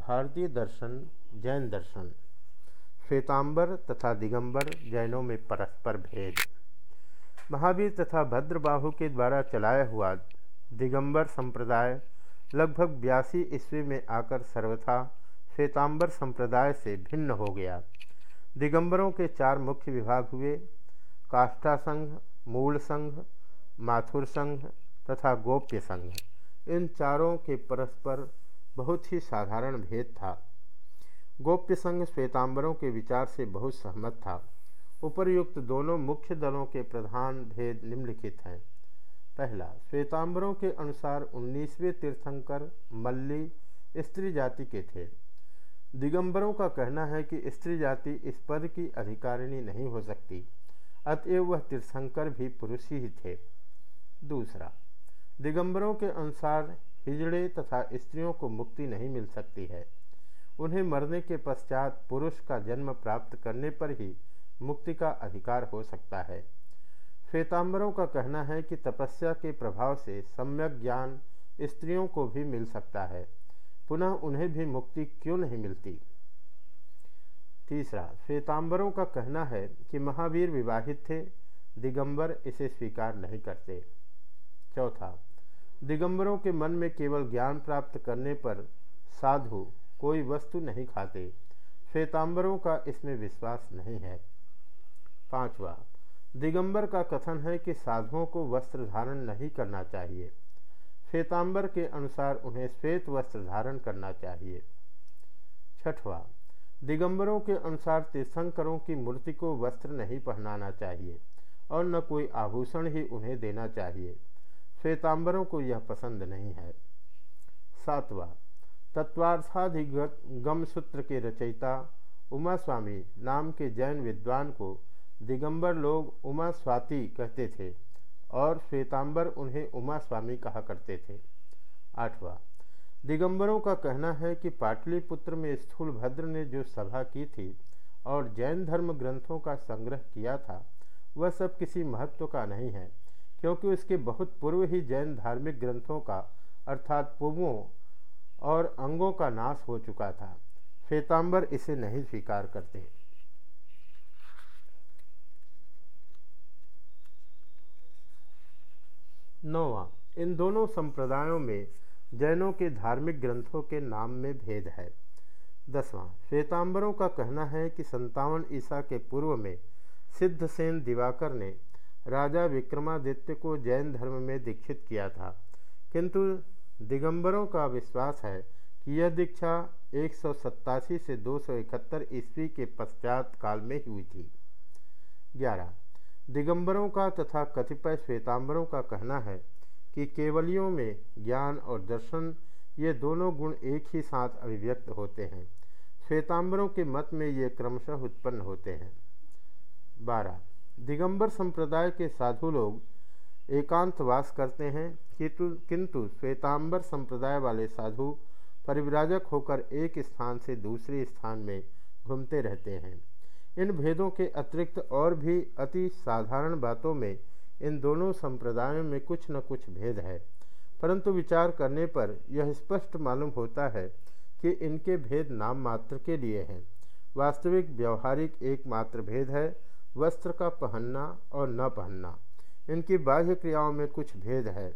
भारतीय दर्शन, जैन दर्शन, श्वेतांबर तथा दिगंबर जैनों में परस्पर भेद। महावीर तथा भद्रबाहु के द्वारा चलाया हुआ दिगंबर संप्रदाय लगभग बयासी ईस्वी में आकर सर्वथा श्वेतांबर संप्रदाय से भिन्न हो गया। दिगंबरों के चार मुख्य विभाग हुए काष्ठा संघ, मूल संघ, माथुर संघ तथा गोप्य संघ। इन चारों के परस्पर बहुत ही साधारण भेद था। गोप्य संघ श्वेतांबरों के विचार से बहुत सहमत था। उपरयुक्त दोनों मुख्य दलों के प्रधान भेद निम्नलिखित हैं। पहला, श्वेतांबरों के अनुसार 19वें तीर्थंकर मल्ली स्त्री जाति के थे। दिगंबरों का कहना है कि स्त्री जाति इस पद की अधिकारिणी नहीं हो सकती, अतएव वह तीर्थंकर भी पुरुष ही थे। दूसरा, दिगंबरों के अनुसार हिजड़े तथा स्त्रियों को मुक्ति नहीं मिल सकती है। उन्हें मरने के पश्चात पुरुष का जन्म प्राप्त करने पर ही मुक्ति का अधिकार हो सकता है। श्वेतांबरों का कहना है कि तपस्या के प्रभाव से सम्यक ज्ञान स्त्रियों को भी मिल सकता है। पुनः उन्हें भी मुक्ति क्यों नहीं मिलती? तीसरा, श्वेतांबरों का कहना है कि महावीर विवाहित थे, दिगंबर इसे स्वीकार नहीं करते। चौथा दिगंबरों के मन में केवल ज्ञान प्राप्त करने पर साधु कोई वस्तु नहीं खाते। श्वेतांबरों का इसमें विश्वास नहीं है। पांचवा, दिगंबर का कथन है कि साधुओं को वस्त्र धारण नहीं करना चाहिए। श्वेतांबर के अनुसार उन्हें श्वेत वस्त्र धारण करना चाहिए। छठवा, दिगंबरों के अनुसार तीर्थंकरों की मूर्ति को वस्त्र नहीं पहनाना चाहिए और न कोई आभूषण ही उन्हें देना चाहिए। श्वेतांबरों को यह पसंद नहीं है। सातवा तत्वार्थाधिगत गम सूत्र के रचयिता उमा स्वामी नाम के जैन विद्वान को दिगंबर लोग उमा स्वाति कहते थे और श्वेतांबर उन्हें उमा स्वामी कहा करते थे। आठवां, दिगंबरों का कहना है कि पाटलिपुत्र में स्थूल भद्र ने जो सभा की थी और जैन धर्म ग्रंथों का संग्रह किया था, वह सब किसी महत्व का नहीं है। क्योंकि उसके बहुत पूर्व ही जैन धार्मिक ग्रंथों का, अर्थात पुवों और अंगों का नाश हो चुका था। श्वेतांबर इसे नहीं स्वीकार करते। नौवा, इन दोनों संप्रदायों में जैनों के धार्मिक ग्रंथों के नाम में भेद है। दसवां, श्वेतांबरों का कहना है कि संतावन ईसा के पूर्व में सिद्धसेन दिवाकर ने राजा विक्रमादित्य को जैन धर्म में दीक्षित किया था। किंतु दिगंबरों का विश्वास है कि यह दीक्षा एक सौ सत्तासी से दो ईस्वी के पश्चात काल में हुई थी। ग्यारह। दिगंबरों का तथा कतिपय श्वेतांबरों का कहना है कि केवलियों में ज्ञान और दर्शन, ये दोनों गुण एक ही साथ अभिव्यक्त होते हैं। श्वेतांबरों के मत में ये क्रमशः उत्पन्न होते हैं। बारह। दिगंबर संप्रदाय के साधु लोग एकांतवास करते हैं, किंतु किंतु श्वेतांबर संप्रदाय वाले साधु परिव्राजक होकर एक स्थान से दूसरे स्थान में घूमते रहते हैं। इन भेदों के अतिरिक्त और भी अति साधारण बातों में इन दोनों संप्रदायों में कुछ न कुछ भेद है। परंतु विचार करने पर यह स्पष्ट मालूम होता है कि इनके भेद नाम मात्र के लिए हैं। वास्तविक, व्यवहारिक एकमात्र भेद है वस्त्र का पहनना और न पहनना। इनकी बाह्य क्रियाओं में कुछ भेद है,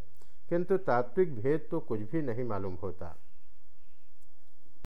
किंतु तात्विक भेद तो कुछ भी नहीं मालूम होता।